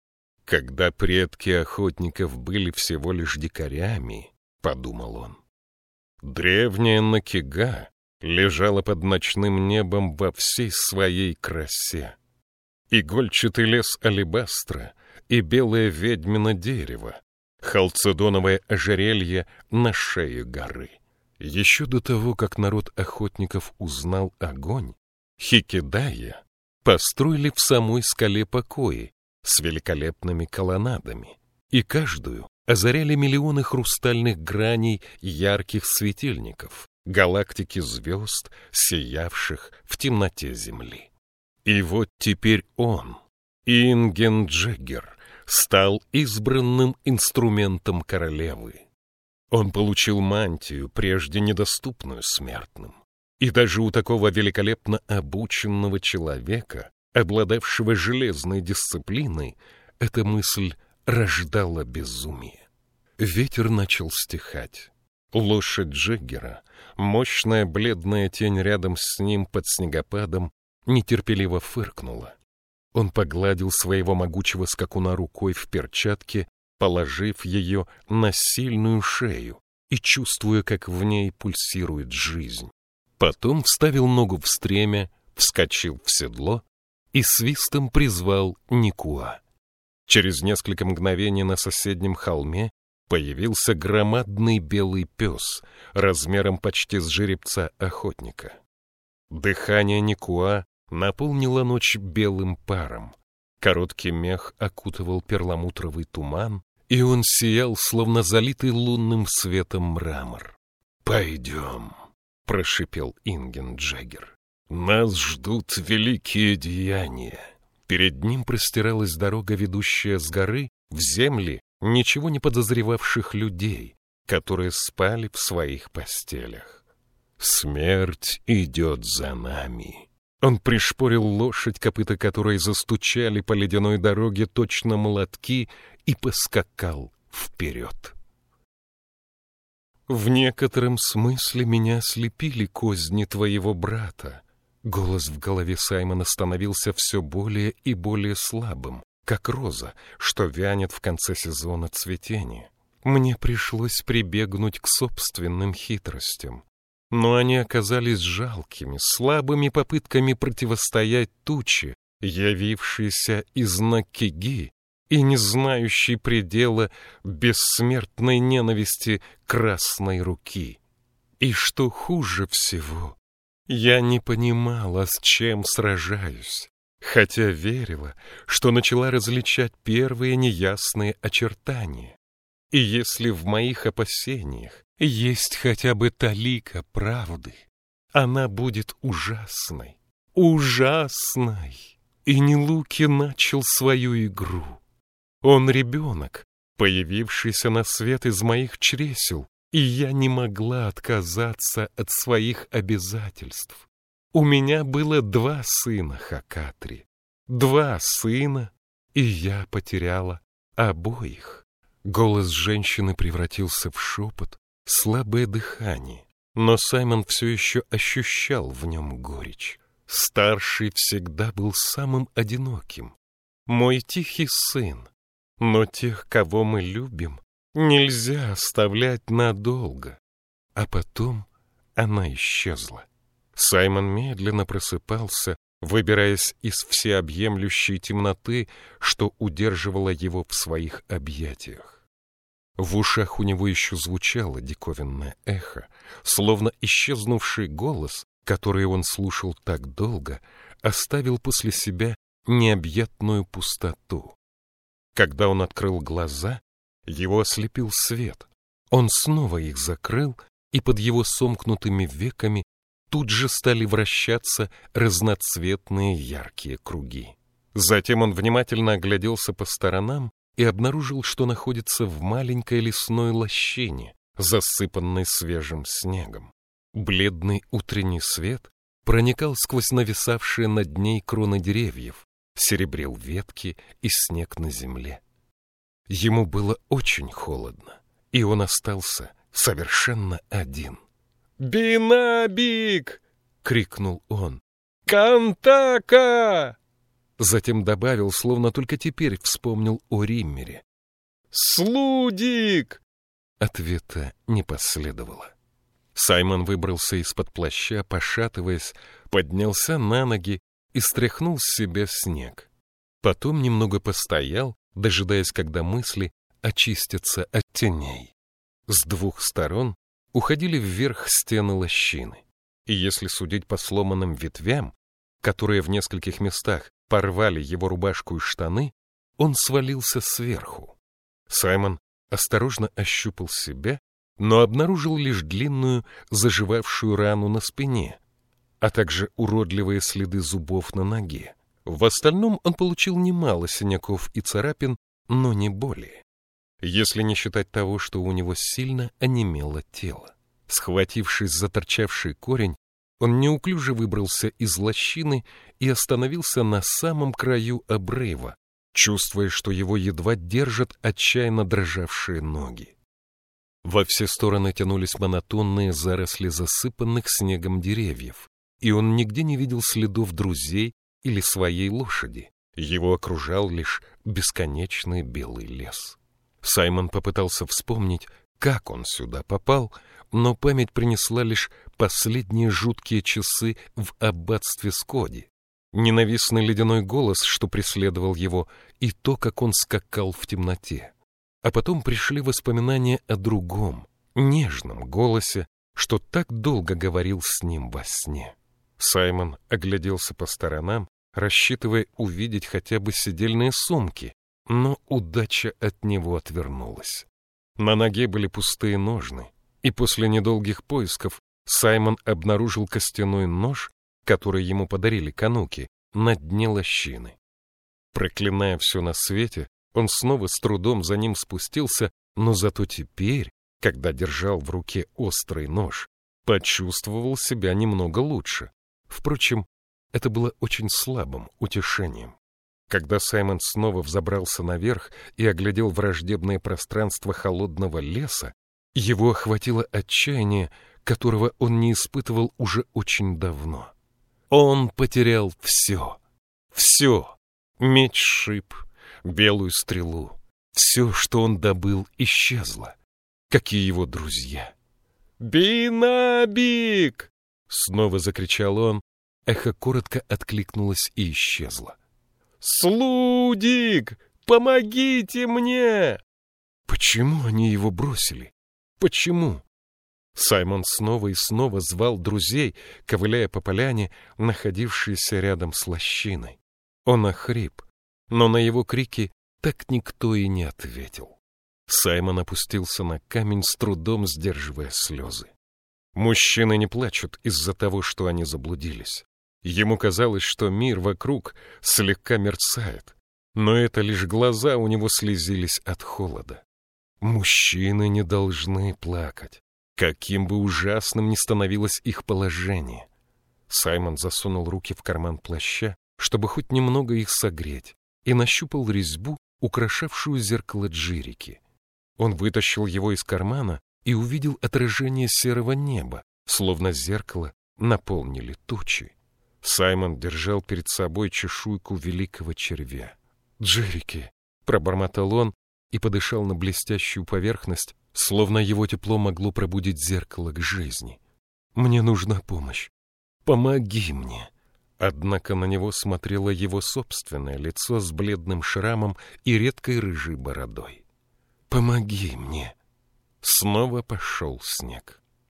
Когда предки охотников были всего лишь дикарями, подумал он, древняя Накига лежала под ночным небом во всей своей красе игольчатый лес алебастра и белое ведьмино дерево, халцедоновое ожерелье на шее горы. Еще до того, как народ охотников узнал огонь, Хикидая построили в самой скале покои с великолепными колоннадами, и каждую озаряли миллионы хрустальных граней ярких светильников, галактики звезд, сиявших в темноте Земли. И вот теперь он, Инген Джеггер, стал избранным инструментом королевы. Он получил мантию, прежде недоступную смертным. И даже у такого великолепно обученного человека, обладавшего железной дисциплиной, эта мысль рождала безумие. Ветер начал стихать. Лошадь Джеггера, мощная бледная тень рядом с ним под снегопадом, нетерпеливо фыркнула. Он погладил своего могучего скакуна рукой в перчатке, положив ее на сильную шею и чувствуя, как в ней пульсирует жизнь. Потом вставил ногу в стремя, вскочил в седло и свистом призвал Никуа. Через несколько мгновений на соседнем холме появился громадный белый пес, размером почти с жеребца охотника. Дыхание Никуа наполнило ночь белым паром. Короткий мех окутывал перламутровый туман, и он сиял, словно залитый лунным светом мрамор. «Пойдем», — прошипел Инген Джаггер. «Нас ждут великие деяния». Перед ним простиралась дорога, ведущая с горы в земли ничего не подозревавших людей, которые спали в своих постелях. «Смерть идет за нами». Он пришпорил лошадь, копыта которой застучали по ледяной дороге точно молотки, и поскакал вперед. В некотором смысле меня слепили козни твоего брата. Голос в голове Саймона становился все более и более слабым, как роза, что вянет в конце сезона цветения. Мне пришлось прибегнуть к собственным хитростям. Но они оказались жалкими, слабыми попытками противостоять туче, явившейся из Накиги и не знающей предела бессмертной ненависти красной руки. И что хуже всего, я не понимала, с чем сражаюсь, хотя верила, что начала различать первые неясные очертания. И если в моих опасениях есть хотя бы талика правды, она будет ужасной, ужасной. И не Луки начал свою игру. Он ребенок, появившийся на свет из моих чресел, и я не могла отказаться от своих обязательств. У меня было два сына Хакатри, два сына, и я потеряла обоих. Голос женщины превратился в шепот, слабое дыхание, но Саймон все еще ощущал в нем горечь. Старший всегда был самым одиноким. Мой тихий сын, но тех, кого мы любим, нельзя оставлять надолго. А потом она исчезла. Саймон медленно просыпался, выбираясь из всеобъемлющей темноты, что удерживала его в своих объятиях. В ушах у него еще звучало диковинное эхо, словно исчезнувший голос, который он слушал так долго, оставил после себя необъятную пустоту. Когда он открыл глаза, его ослепил свет. Он снова их закрыл, и под его сомкнутыми веками тут же стали вращаться разноцветные яркие круги. Затем он внимательно огляделся по сторонам и обнаружил, что находится в маленькой лесной лощине, засыпанной свежим снегом. Бледный утренний свет проникал сквозь нависавшие над ней кроны деревьев, серебрил ветки и снег на земле. Ему было очень холодно, и он остался совершенно один. «Бинабик!» — крикнул он. «Кантака!» Затем добавил, словно только теперь вспомнил о Риммере. «Слудик!» Ответа не последовало. Саймон выбрался из-под плаща, пошатываясь, поднялся на ноги и стряхнул с себя снег. Потом немного постоял, дожидаясь, когда мысли очистятся от теней. С двух сторон уходили вверх стены лощины, и если судить по сломанным ветвям, которые в нескольких местах порвали его рубашку и штаны, он свалился сверху. Саймон осторожно ощупал себя но обнаружил лишь длинную заживавшую рану на спине, а также уродливые следы зубов на ноге. В остальном он получил немало синяков и царапин, но не более. Если не считать того, что у него сильно онемело тело. Схватившись за торчавший корень, он неуклюже выбрался из лощины и остановился на самом краю обрыва, чувствуя, что его едва держат отчаянно дрожавшие ноги. Во все стороны тянулись монотонные заросли засыпанных снегом деревьев, и он нигде не видел следов друзей или своей лошади. Его окружал лишь бесконечный белый лес. Саймон попытался вспомнить, как он сюда попал, но память принесла лишь последние жуткие часы в аббатстве Скоди. Ненавистный ледяной голос, что преследовал его, и то, как он скакал в темноте. А потом пришли воспоминания о другом, нежном голосе, что так долго говорил с ним во сне. Саймон огляделся по сторонам, рассчитывая увидеть хотя бы сидельные сумки, но удача от него отвернулась. На ноге были пустые ножны, и после недолгих поисков Саймон обнаружил костяной нож, который ему подарили кануки, на дне лощины. Проклиная все на свете, он снова с трудом за ним спустился, но зато теперь, когда держал в руке острый нож, почувствовал себя немного лучше. Впрочем, это было очень слабым утешением. Когда Саймон снова взобрался наверх и оглядел враждебное пространство холодного леса, его охватило отчаяние, которого он не испытывал уже очень давно. Он потерял все. Все. Меч-шип, белую стрелу. Все, что он добыл, исчезло. Как и его друзья. «Бинабик!» — снова закричал он. Эхо коротко откликнулось и исчезло. «Слудик! Помогите мне!» Почему они его бросили? Почему? Саймон снова и снова звал друзей, ковыляя по поляне, находившейся рядом с лощиной. Он охрип, но на его крики так никто и не ответил. Саймон опустился на камень, с трудом сдерживая слезы. Мужчины не плачут из-за того, что они заблудились. Ему казалось, что мир вокруг слегка мерцает, но это лишь глаза у него слезились от холода. Мужчины не должны плакать каким бы ужасным ни становилось их положение. Саймон засунул руки в карман плаща, чтобы хоть немного их согреть, и нащупал резьбу, украшавшую зеркало Джирики. Он вытащил его из кармана и увидел отражение серого неба, словно зеркало наполнили тучи. Саймон держал перед собой чешуйку великого червя. «Джерики!» — пробормотал он и подышал на блестящую поверхность, словно его тепло могло пробудить зеркало к жизни. «Мне нужна помощь. Помоги мне!» Однако на него смотрело его собственное лицо с бледным шрамом и редкой рыжей бородой. «Помоги мне!» Снова пошел снег.